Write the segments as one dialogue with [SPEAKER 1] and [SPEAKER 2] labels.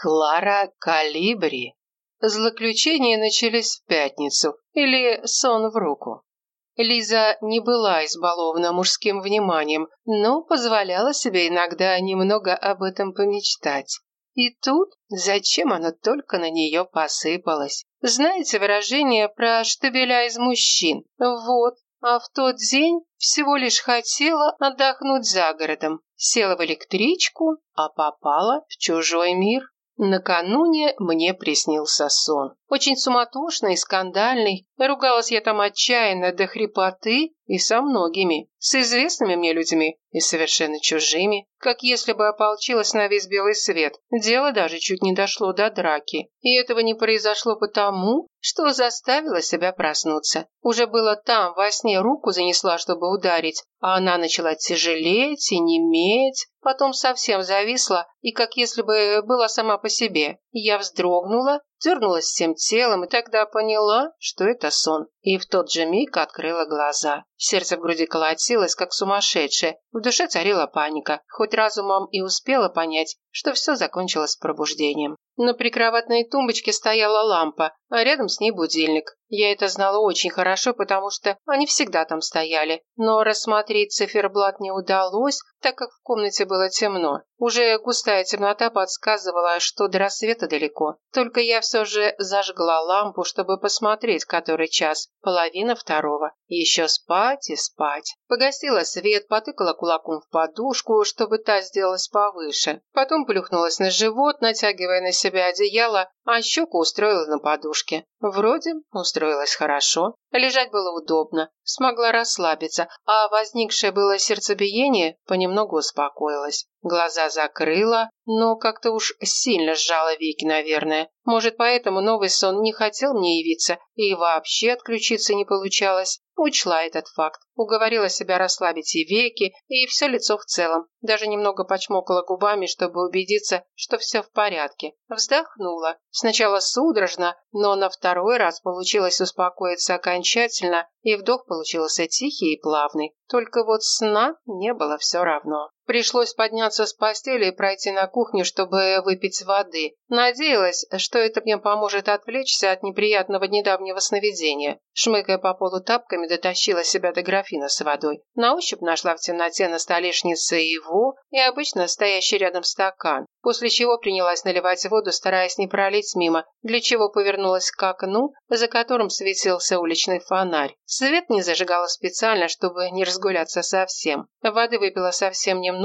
[SPEAKER 1] Клара Калибри. Злоключения начались в пятницу, или сон в руку. Лиза не была избалована мужским вниманием, но позволяла себе иногда немного об этом помечтать. И тут зачем оно только на нее посыпалось? Знаете выражение про штабеля из мужчин? Вот, а в тот день всего лишь хотела отдохнуть за городом. Села в электричку, а попала в чужой мир. Накануне мне приснился сон. Очень суматошный и скандальный. Ругалась я там отчаянно до хрипоты и со многими. С известными мне людьми и совершенно чужими. Как если бы ополчилась на весь белый свет. Дело даже чуть не дошло до драки. И этого не произошло потому, что заставила себя проснуться. Уже было там, во сне руку занесла, чтобы ударить, а она начала тяжелеть и неметь, потом совсем зависла и как если бы была сама по себе. Я вздрогнула дернулась всем телом и тогда поняла, что это сон. И в тот же миг открыла глаза. Сердце в груди колотилось, как сумасшедшее. В душе царила паника. Хоть разумом и успела понять, что все закончилось пробуждением. На прикроватной тумбочке стояла лампа, а рядом с ней будильник. Я это знала очень хорошо, потому что они всегда там стояли. Но рассмотреть циферблат не удалось, так как в комнате было темно. Уже густая темнота подсказывала, что до рассвета далеко. Только я все же зажгла лампу, чтобы посмотреть, который час. Половина второго. Еще спать и спать. Погасила свет, потыкала кулаком в подушку, чтобы та сделалась повыше. Потом плюхнулась на живот, натягивая на себя одеяло, а щеку устроила на подушке. Вроде устроилась хорошо. Лежать было удобно, смогла расслабиться, а возникшее было сердцебиение понемногу успокоилось. Глаза закрыла, но как-то уж сильно сжала веки, наверное. Может, поэтому новый сон не хотел мне явиться, и вообще отключиться не получалось. Учла этот факт, уговорила себя расслабить и веки, и все лицо в целом. Даже немного почмокала губами, чтобы убедиться, что все в порядке. Вздохнула. Сначала судорожно, но на второй раз получилось успокоиться окончательно, и вдох получился тихий и плавный. Только вот сна не было все равно. Пришлось подняться с постели и пройти на кухню, чтобы выпить воды. Надеялась, что это мне поможет отвлечься от неприятного недавнего сновидения. Шмыкая по полу тапками, дотащила себя до графина с водой. На ощупь нашла в темноте на столешнице его и обычно стоящий рядом стакан, после чего принялась наливать воду, стараясь не пролить мимо, для чего повернулась к окну, за которым светился уличный фонарь. Свет не зажигала специально, чтобы не разгуляться совсем. Воды выпила совсем немного,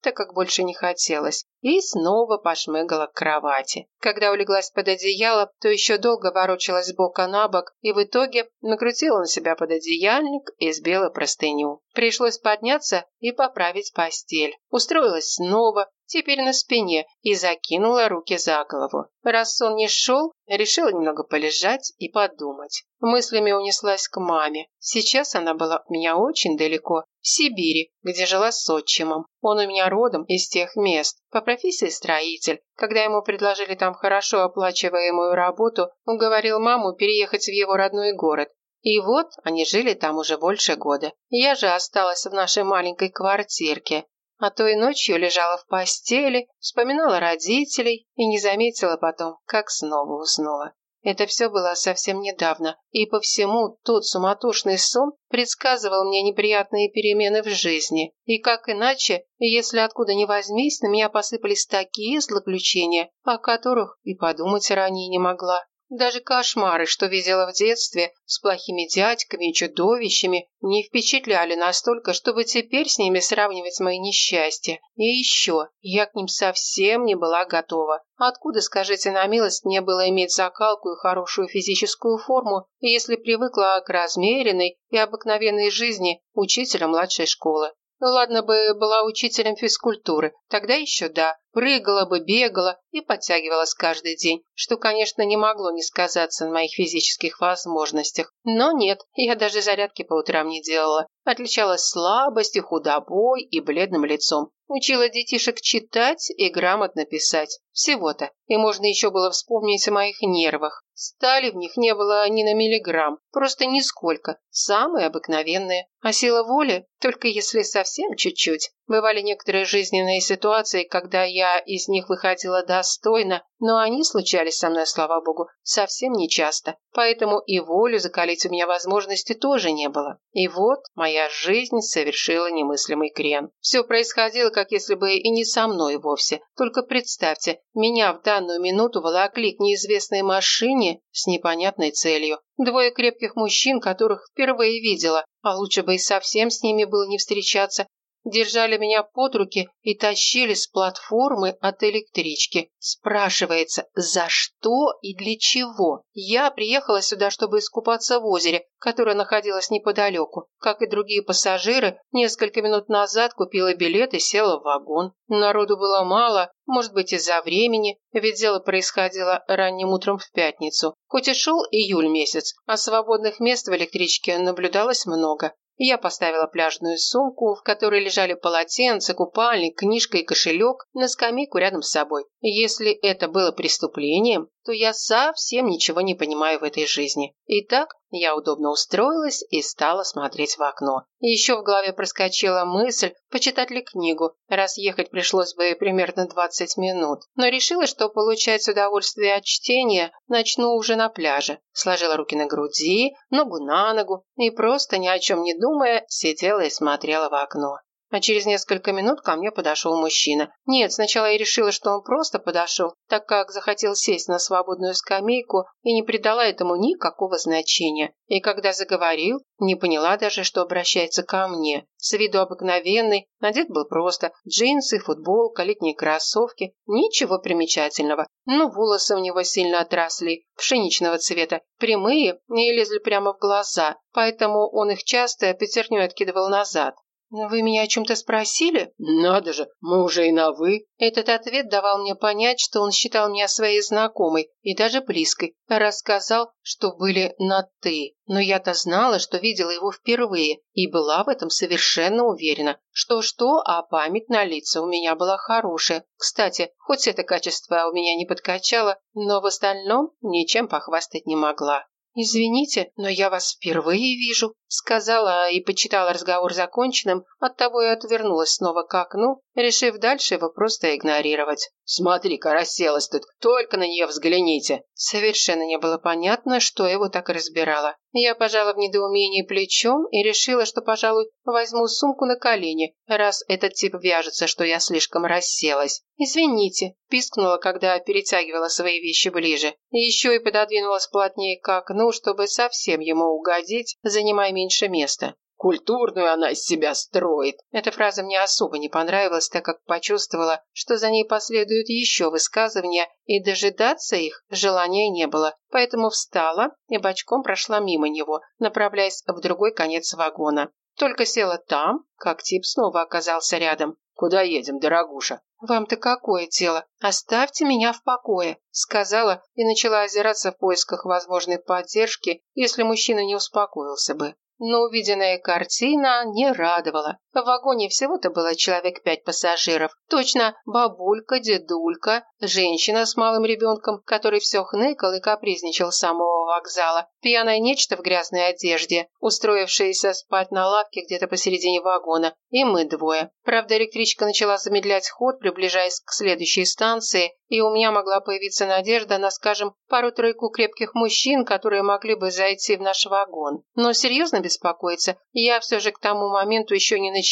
[SPEAKER 1] так как больше не хотелось, и снова пошмыгала к кровати. Когда улеглась под одеяло, то еще долго ворочалась с бока на бок и в итоге накрутила на себя пододеяльник и сбила простыню. Пришлось подняться и поправить постель. Устроилась снова, теперь на спине, и закинула руки за голову. Раз сон не шел, решила немного полежать и подумать. Мыслями унеслась к маме. Сейчас она была от меня очень далеко, в Сибири, где жила с отчимом. Он у меня родом из тех мест, по профессии строитель. Когда ему предложили там хорошо оплачиваемую работу, он говорил маму переехать в его родной город. И вот они жили там уже больше года. Я же осталась в нашей маленькой квартирке. А то и ночью лежала в постели, вспоминала родителей и не заметила потом, как снова уснула. Это все было совсем недавно, и по всему тот суматошный сон предсказывал мне неприятные перемены в жизни. И как иначе, если откуда ни возьмись, на меня посыпались такие злоключения, о которых и подумать ранее не могла. Даже кошмары, что видела в детстве, с плохими дядьками и чудовищами, не впечатляли настолько, чтобы теперь с ними сравнивать мои несчастья. И еще, я к ним совсем не была готова. Откуда, скажите на милость, мне было иметь закалку и хорошую физическую форму, если привыкла к размеренной и обыкновенной жизни учителя младшей школы? Ну ладно бы была учителем физкультуры, тогда еще да, прыгала бы, бегала и подтягивалась каждый день, что, конечно, не могло не сказаться на моих физических возможностях. Но нет, я даже зарядки по утрам не делала. Отличалась слабостью, худобой и бледным лицом. Учила детишек читать и грамотно писать. Всего-то. И можно еще было вспомнить о моих нервах. Стали в них не было ни на миллиграмм. Просто нисколько. Самые обыкновенные. А сила воли? Только если совсем чуть-чуть. Бывали некоторые жизненные ситуации, когда я я из них выходила достойно, но они случались со мной, слава богу, совсем нечасто. Поэтому и волю закалить у меня возможности тоже не было. И вот моя жизнь совершила немыслимый крен. Все происходило, как если бы и не со мной вовсе. Только представьте, меня в данную минуту волокли к неизвестной машине с непонятной целью. Двое крепких мужчин, которых впервые видела, а лучше бы и совсем с ними было не встречаться, держали меня под руки и тащили с платформы от электрички. Спрашивается, за что и для чего? Я приехала сюда, чтобы искупаться в озере, которое находилось неподалеку. Как и другие пассажиры, несколько минут назад купила билет и села в вагон. Народу было мало, может быть из-за времени, ведь дело происходило ранним утром в пятницу. Хоть и шел июль месяц, а свободных мест в электричке наблюдалось много. Я поставила пляжную сумку, в которой лежали полотенце, купальник, книжка и кошелек, на скамейку рядом с собой. Если это было преступлением, то я совсем ничего не понимаю в этой жизни. Итак, я удобно устроилась и стала смотреть в окно. Еще в голове проскочила мысль, почитать ли книгу, раз ехать пришлось бы примерно 20 минут. Но решила, что получать удовольствие от чтения начну уже на пляже. Сложила руки на груди, ногу на ногу и просто ни о чем не думая сидела и смотрела в окно. А через несколько минут ко мне подошел мужчина. Нет, сначала я решила, что он просто подошел, так как захотел сесть на свободную скамейку и не придала этому никакого значения. И когда заговорил, не поняла даже, что обращается ко мне. С виду обыкновенный, надет был просто джинсы, футболка, летние кроссовки, ничего примечательного. Но волосы у него сильно отросли, пшеничного цвета, прямые и лезли прямо в глаза, поэтому он их часто пятерней откидывал назад. «Вы меня о чем-то спросили?»
[SPEAKER 2] «Надо же, мы уже и на «вы».
[SPEAKER 1] Этот ответ давал мне понять, что он считал меня своей знакомой и даже близкой. Рассказал, что были на «ты». Но я-то знала, что видела его впервые и была в этом совершенно уверена. Что-что, а память на лица у меня была хорошая. Кстати, хоть это качество у меня не подкачало, но в остальном ничем похвастать не могла. «Извините, но я вас впервые вижу», — сказала и почитала разговор законченным, оттого и отвернулась снова к окну, решив дальше его просто игнорировать.
[SPEAKER 2] «Смотри-ка, расселась тут, только на нее взгляните!»
[SPEAKER 1] Совершенно не было понятно, что его так разбирало. Я пожала в недоумении плечом и решила, что, пожалуй, возьму сумку на колени, раз этот тип вяжется, что я слишком расселась. «Извините», – пискнула, когда перетягивала свои вещи ближе. Еще и пододвинулась плотнее к окну, чтобы совсем ему угодить, занимая меньше места.
[SPEAKER 2] Культурную она из себя строит.
[SPEAKER 1] Эта фраза мне особо не понравилась, так как почувствовала, что за ней последуют еще высказывания, и дожидаться их желания не было. Поэтому встала и бочком прошла мимо него, направляясь в другой конец вагона. Только села там, как тип снова оказался рядом.
[SPEAKER 2] «Куда едем, дорогуша?»
[SPEAKER 1] «Вам-то какое дело? Оставьте меня в покое», — сказала и начала озираться в поисках возможной поддержки, если мужчина не успокоился бы. Но увиденная картина не радовала. В вагоне всего-то было человек пять пассажиров. Точно бабулька, дедулька, женщина с малым ребенком, который все хныкал и капризничал с самого вокзала, пьяное нечто в грязной одежде, устроившееся спать на лавке где-то посередине вагона, и мы двое. Правда, электричка начала замедлять ход, приближаясь к следующей станции, и у меня могла появиться надежда на, скажем, пару-тройку крепких мужчин, которые могли бы зайти в наш вагон. Но серьезно беспокоиться я все же к тому моменту еще не начала,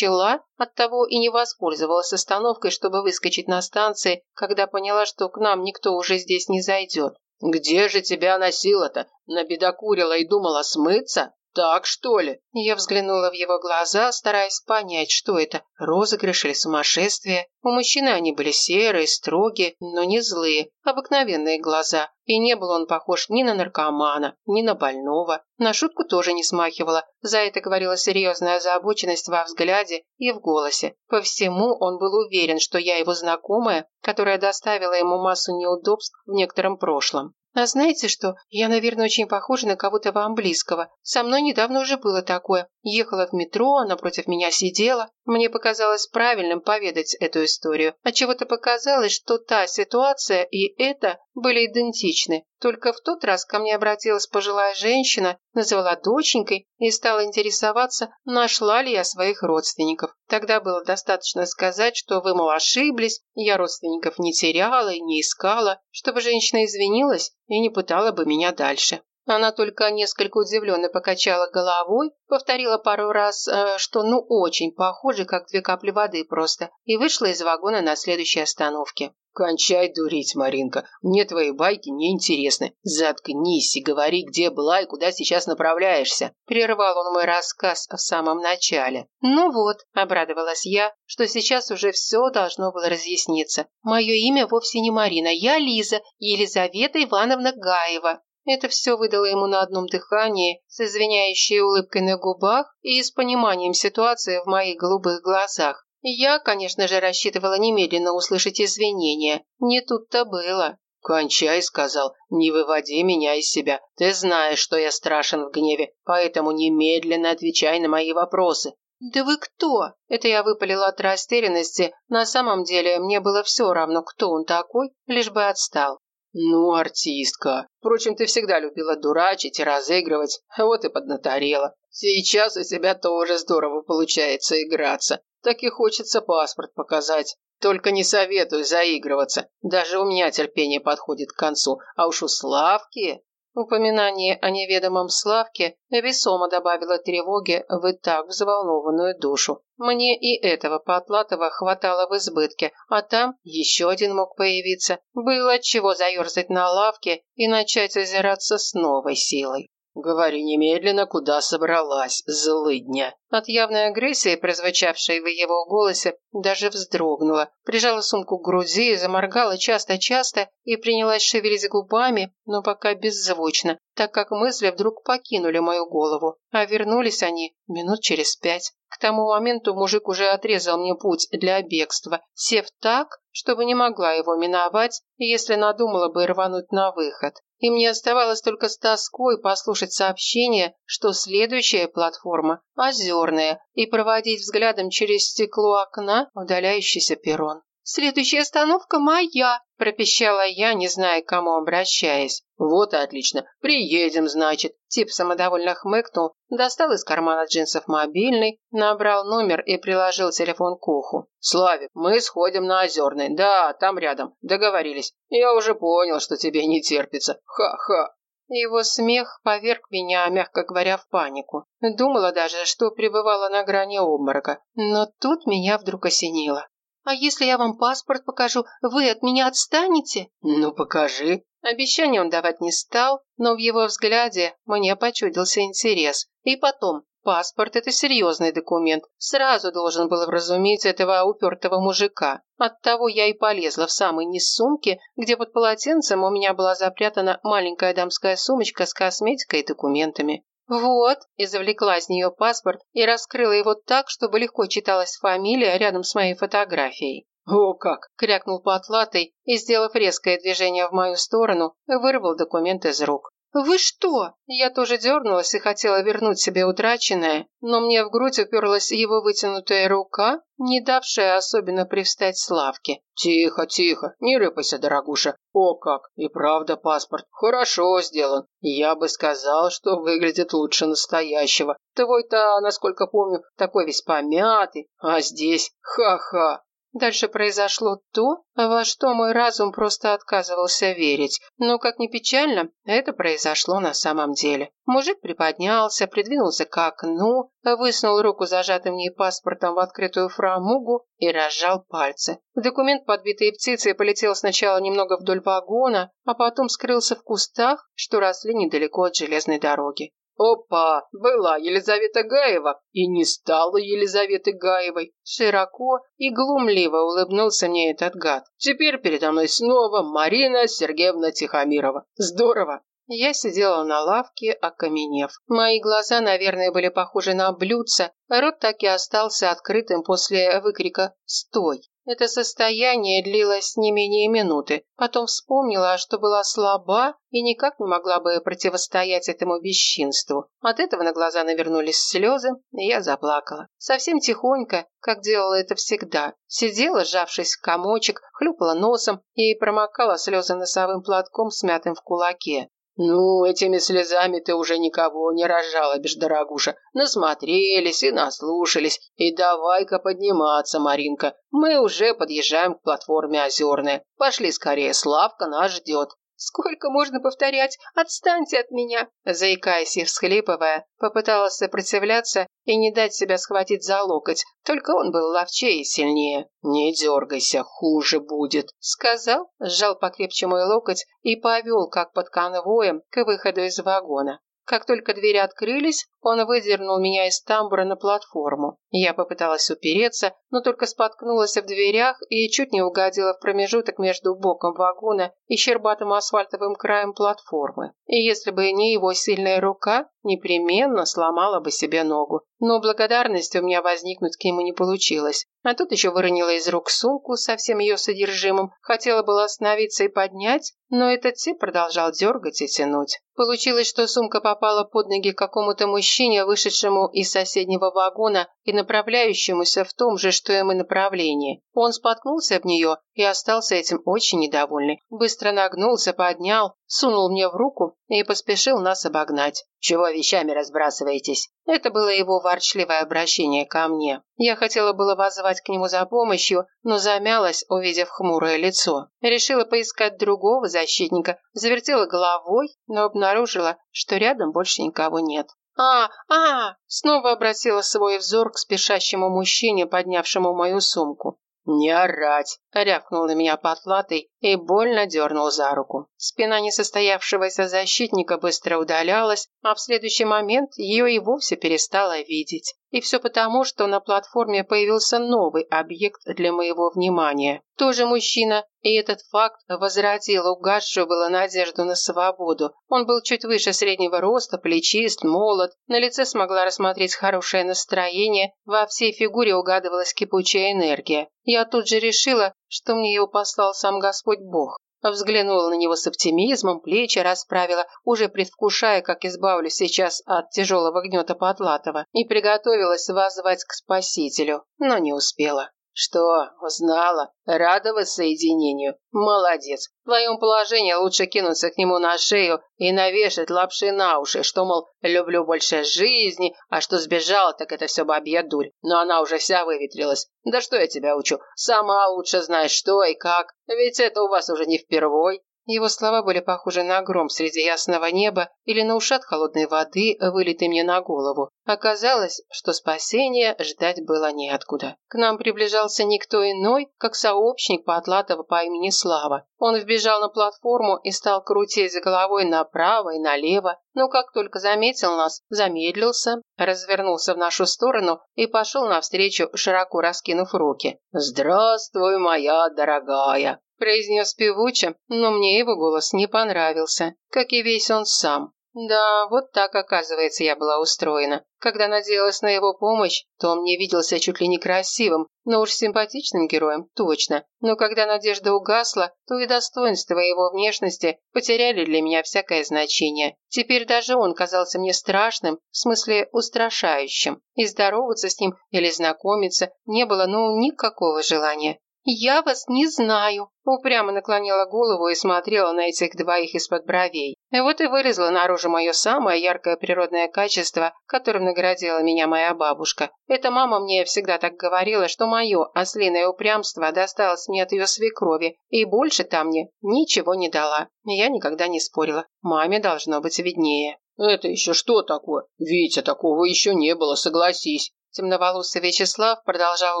[SPEAKER 1] оттого и не воспользовалась остановкой, чтобы выскочить на станции, когда поняла, что к нам никто уже здесь не зайдет.
[SPEAKER 2] «Где же тебя носила-то? Набедокурила и думала смыться?» «Так, что ли?»
[SPEAKER 1] Я взглянула в его глаза, стараясь понять, что это, розыгрыш или сумасшествие. У мужчины они были серые, строгие, но не злые, обыкновенные глаза. И не был он похож ни на наркомана, ни на больного. На шутку тоже не смахивало. За это говорила серьезная озабоченность во взгляде и в голосе. По всему он был уверен, что я его знакомая, которая доставила ему массу неудобств в некотором прошлом. А знаете что? Я, наверное, очень похожа на кого-то вам близкого. Со мной недавно уже было такое. Ехала в метро, она против меня сидела. Мне показалось правильным поведать эту историю. А чего-то показалось, что та ситуация и это были идентичны. Только в тот раз ко мне обратилась пожилая женщина, назвала доченькой и стала интересоваться, нашла ли я своих родственников. Тогда было достаточно сказать, что вы, мол, ошиблись, я родственников не теряла и не искала, чтобы женщина извинилась и не пытала бы меня дальше. Она только несколько удивленно покачала головой, повторила пару раз, э, что ну очень похоже, как две капли воды просто, и вышла из вагона на следующей остановке.
[SPEAKER 2] «Кончай дурить, Маринка. Мне твои байки не интересны. Заткнись и говори, где была и куда сейчас направляешься».
[SPEAKER 1] Прервал он мой рассказ в самом начале. «Ну вот», – обрадовалась я, что сейчас уже все должно было разъясниться. «Мое имя вовсе не Марина. Я Лиза, Елизавета Ивановна Гаева. Это все выдало ему на одном дыхании, с извиняющей улыбкой на губах и с пониманием ситуации в моих голубых глазах. Я, конечно же, рассчитывала немедленно услышать извинения. Не тут-то было.
[SPEAKER 2] «Кончай», — сказал, — «не выводи меня из себя. Ты знаешь, что я страшен в гневе, поэтому немедленно отвечай на мои вопросы».
[SPEAKER 1] «Да вы кто?» Это я выпалила от растерянности. На самом деле, мне было все равно, кто он такой, лишь бы отстал.
[SPEAKER 2] «Ну, артистка. Впрочем, ты всегда любила дурачить и разыгрывать, вот и поднаторела. Сейчас у тебя тоже здорово получается играться. Так и хочется паспорт показать. Только не советую заигрываться. Даже у меня терпение подходит к концу. А уж у Славки...
[SPEAKER 1] Упоминание о неведомом Славке весомо добавило тревоги в и так взволнованную душу. Мне и этого Потлатова хватало в избытке, а там еще один мог появиться. Было чего заерзать на лавке и начать озираться с новой силой.
[SPEAKER 2] «Говори немедленно, куда собралась, злыдня!»
[SPEAKER 1] От явной агрессии, прозвучавшей в его голосе, даже вздрогнула. Прижала сумку к груди, заморгала часто-часто и принялась шевелить губами, но пока беззвучно, так как мысли вдруг покинули мою голову. А вернулись они минут через пять. К тому моменту мужик уже отрезал мне путь для бегства, сев так, чтобы не могла его миновать, если надумала бы рвануть на выход и мне оставалось только с тоской послушать сообщение, что следующая платформа – озерная, и проводить взглядом через стекло окна удаляющийся перрон. «Следующая остановка моя!» – пропищала я, не зная, к кому обращаясь.
[SPEAKER 2] «Вот и отлично. Приедем, значит».
[SPEAKER 1] Тип самодовольно хмыкнул, достал из кармана джинсов мобильный, набрал номер и приложил телефон к уху.
[SPEAKER 2] «Славик, мы сходим на Озерный. Да, там рядом. Договорились. Я уже понял, что тебе не терпится. Ха-ха».
[SPEAKER 1] Его смех поверг меня, мягко говоря, в панику. Думала даже, что пребывала на грани обморока. Но тут меня вдруг осенило. «А если я вам паспорт покажу, вы от меня отстанете?»
[SPEAKER 2] «Ну, покажи».
[SPEAKER 1] Обещание он давать не стал, но в его взгляде мне почудился интерес. И потом, паспорт – это серьезный документ. Сразу должен был вразумить этого упертого мужика. Оттого я и полезла в самый низ сумки, где под полотенцем у меня была запрятана маленькая дамская сумочка с косметикой и документами. «Вот», – извлекла из нее паспорт и раскрыла его так, чтобы легко читалась фамилия рядом с моей фотографией.
[SPEAKER 2] «О как!»
[SPEAKER 1] – крякнул потлатый и, сделав резкое движение в мою сторону, вырвал документ из рук. «Вы что?» Я тоже дернулась и хотела вернуть себе утраченное, но мне в грудь уперлась его вытянутая рука, не давшая особенно привстать Славке.
[SPEAKER 2] «Тихо, тихо, не рыпайся, дорогуша. О как, и правда паспорт. Хорошо сделан. Я бы сказал, что выглядит лучше настоящего. Твой-то, насколько помню, такой весь помятый, а здесь ха-ха».
[SPEAKER 1] Дальше произошло то, во что мой разум просто отказывался верить. Но, как ни печально, это произошло на самом деле. Мужик приподнялся, придвинулся к окну, высунул руку зажатым в ней паспортом в открытую фрамугу и разжал пальцы. Документ, подбитый птицей, полетел сначала немного вдоль вагона, а потом скрылся в кустах, что росли недалеко от железной дороги.
[SPEAKER 2] Опа, была Елизавета Гаева и не стала Елизаветы Гаевой.
[SPEAKER 1] Широко и глумливо улыбнулся мне этот гад.
[SPEAKER 2] Теперь передо мной снова Марина Сергеевна Тихомирова. Здорово.
[SPEAKER 1] Я сидела на лавке, окаменев. Мои глаза, наверное, были похожи на блюдца, рот так и остался открытым после выкрика «Стой!». Это состояние длилось не менее минуты. Потом вспомнила, что была слаба и никак не могла бы противостоять этому бесчинству. От этого на глаза навернулись слезы, и я заплакала. Совсем тихонько, как делала это всегда. Сидела, сжавшись в комочек, хлюпала носом и промокала слезы носовым платком, смятым в кулаке.
[SPEAKER 2] «Ну, этими слезами ты уже никого не разжалобишь, дорогуша. Насмотрелись и наслушались. И давай-ка подниматься, Маринка. Мы уже подъезжаем к платформе Озерная. Пошли скорее, Славка нас ждет».
[SPEAKER 1] «Сколько можно повторять? Отстаньте от меня!» Заикаясь и всхлипывая, попыталась сопротивляться и не дать себя схватить за локоть. Только он был ловчее и сильнее.
[SPEAKER 2] «Не дергайся, хуже будет», —
[SPEAKER 1] сказал, сжал покрепче мой локоть и повел, как под конвоем, к выходу из вагона. Как только двери открылись, он выдернул меня из тамбура на платформу. Я попыталась упереться, но только споткнулась в дверях и чуть не угодила в промежуток между боком вагона и щербатым асфальтовым краем платформы. И если бы не его сильная рука, непременно сломала бы себе ногу. Но благодарности у меня возникнуть к нему не получилось. А тут еще выронила из рук сумку со всем ее содержимым. Хотела было остановиться и поднять, но этот тип продолжал дергать и тянуть. Получилось, что сумка попала под ноги какому-то мужчине, вышедшему из соседнего вагона и направляющемуся в том же, что и мы направлении. Он споткнулся об нее и остался этим очень недовольный. Быстро нагнулся, поднял, сунул мне в руку и поспешил нас обогнать.
[SPEAKER 2] «Чего вещами разбрасываетесь?»
[SPEAKER 1] Это было его ворчливое обращение ко мне. Я хотела было возвать к нему за помощью, но замялась, увидев хмурое лицо. Решила поискать другого защитника, завертела головой, но обнаружила, что рядом больше никого нет. «А, а!» Снова обратила свой взор к спешащему мужчине, поднявшему мою сумку.
[SPEAKER 2] «Не орать!»
[SPEAKER 1] – рявкнул на меня потлатый и больно дернул за руку. Спина несостоявшегося защитника быстро удалялась, а в следующий момент ее и вовсе перестала видеть. И все потому, что на платформе появился новый объект для моего внимания. Тоже мужчина, и этот факт возродил угасшую было надежду на свободу. Он был чуть выше среднего роста, плечист, молод, на лице смогла рассмотреть хорошее настроение, во всей фигуре угадывалась кипучая энергия. Я тут же решила, что мне его послал сам Господь Бог. Взглянула на него с оптимизмом, плечи расправила, уже предвкушая, как избавлюсь сейчас от тяжелого гнета Потлатова, и приготовилась воззвать к Спасителю, но не успела.
[SPEAKER 2] «Что, узнала? Рада воссоединению? Молодец. В твоем положении лучше кинуться к нему на шею и навешать лапши на уши, что, мол, люблю больше жизни, а что сбежала, так это все бабья дурь. Но она уже вся выветрилась. Да что я тебя учу? Сама лучше знаешь, что и как. Ведь это у вас уже не впервой.
[SPEAKER 1] Его слова были похожи на гром среди ясного неба или на ушат холодной воды, вылитой мне на голову. Оказалось, что спасения ждать было неоткуда. К нам приближался никто иной, как сообщник Потлатова по имени Слава. Он вбежал на платформу и стал крутить головой направо и налево, но как только заметил нас, замедлился, развернулся в нашу сторону и пошел навстречу, широко раскинув руки.
[SPEAKER 2] «Здравствуй, моя дорогая!»
[SPEAKER 1] Произнес певуче, но мне его голос не понравился, как и весь он сам. Да, вот так, оказывается, я была устроена. Когда надеялась на его помощь, то он мне виделся чуть ли не красивым, но уж симпатичным героем, точно. Но когда надежда угасла, то и достоинства его внешности потеряли для меня всякое значение. Теперь даже он казался мне страшным, в смысле устрашающим. И здороваться с ним или знакомиться не было, ну, никакого желания. «Я вас не знаю», – упрямо наклонила голову и смотрела на этих двоих из-под бровей. И вот и вылезло наружу мое самое яркое природное качество, которым наградила меня моя бабушка. Эта мама мне всегда так говорила, что мое ослиное упрямство досталось мне от ее свекрови, и больше там мне ничего не дала. Я никогда не спорила. Маме должно быть виднее.
[SPEAKER 2] «Это еще что такое? Витя, такого еще не было, согласись.
[SPEAKER 1] Темноволосый Вячеслав продолжал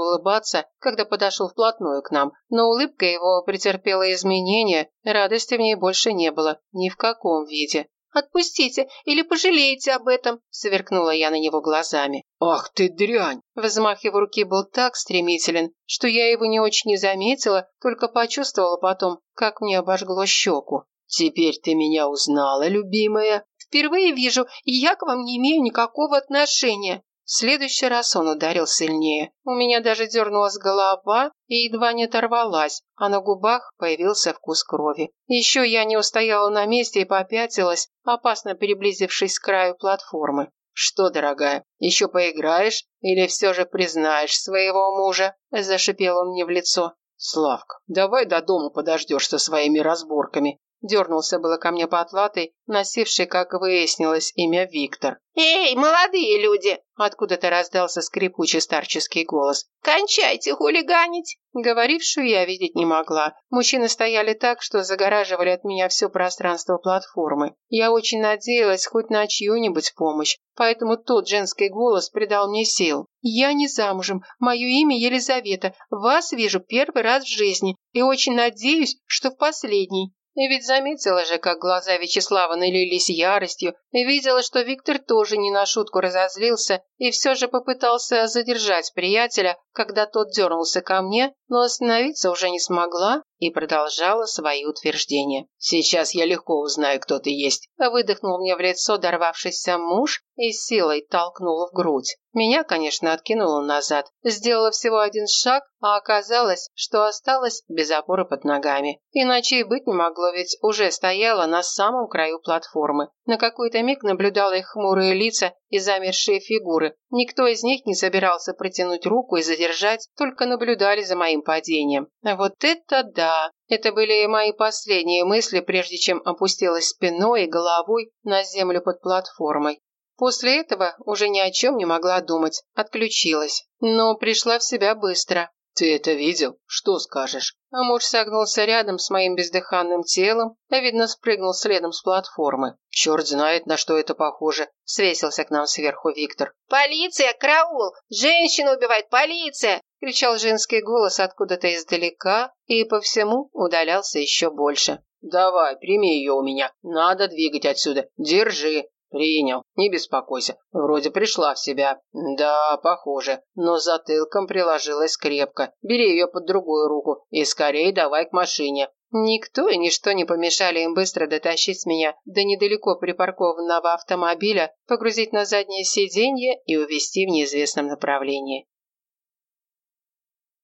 [SPEAKER 1] улыбаться, когда подошел вплотную к нам, но улыбка его претерпела изменения, радости в ней больше не было, ни в каком виде. «Отпустите или пожалеете об этом!» – сверкнула я на него глазами.
[SPEAKER 2] «Ах ты дрянь!»
[SPEAKER 1] Взмах его руки был так стремителен, что я его не очень не заметила, только почувствовала потом, как мне обожгло щеку.
[SPEAKER 2] «Теперь ты меня узнала, любимая?»
[SPEAKER 1] «Впервые вижу, и я к вам не имею никакого отношения», В следующий раз он ударил сильнее. У меня даже дернулась голова и едва не оторвалась, а на губах появился вкус крови. Еще я не устояла на месте и попятилась, опасно приблизившись к краю платформы. «Что, дорогая, еще поиграешь или все же признаешь своего мужа?» – зашипел он мне в лицо. «Славка, давай до дома подождешь со своими разборками. Дернулся было ко мне потлатый, носивший, как выяснилось, имя Виктор.
[SPEAKER 3] «Эй, молодые люди!»
[SPEAKER 1] Откуда-то раздался скрипучий старческий голос.
[SPEAKER 3] «Кончайте хулиганить!»
[SPEAKER 1] Говорившую я видеть не могла. Мужчины стояли так, что загораживали от меня все пространство платформы. Я очень надеялась хоть на чью-нибудь помощь, поэтому тот женский голос придал мне сил. «Я не замужем. Мое имя Елизавета. Вас вижу первый раз в жизни и очень надеюсь, что в последний. И ведь заметила же, как глаза Вячеслава налились яростью, и видела, что Виктор тоже не на шутку разозлился и все же попытался задержать приятеля, когда тот дернулся ко мне, но остановиться уже не смогла и продолжала свои утверждения. «Сейчас я легко узнаю, кто ты есть», – выдохнул мне в лицо дорвавшийся муж и силой толкнул в грудь. Меня, конечно, откинуло назад. Сделала всего один шаг, а оказалось, что осталась без опоры под ногами. Иначе и быть не могло, ведь уже стояла на самом краю платформы. На какой-то миг наблюдала их хмурые лица и замершие фигуры. Никто из них не собирался протянуть руку и задержать, только наблюдали за моим падением. Вот это да! Это были мои последние мысли, прежде чем опустилась спиной и головой на землю под платформой. После этого уже ни о чем не могла думать, отключилась. Но пришла в себя быстро. «Ты это видел? Что скажешь?» А муж согнулся рядом с моим бездыханным телом, а видно спрыгнул следом с платформы. «Черт знает, на что это похоже», — свесился к нам сверху Виктор.
[SPEAKER 3] «Полиция! Караул! Женщину убивает! Полиция!»
[SPEAKER 1] — кричал женский голос откуда-то издалека и по всему удалялся еще больше. «Давай, прими ее у меня. Надо двигать отсюда. Держи. «Принял. Не беспокойся. Вроде пришла в себя. Да, похоже. Но затылком приложилась крепко. Бери ее под другую руку и скорее давай к машине». Никто и ничто не помешали им быстро дотащить меня до недалеко припаркованного автомобиля, погрузить на заднее сиденье и увезти в неизвестном направлении.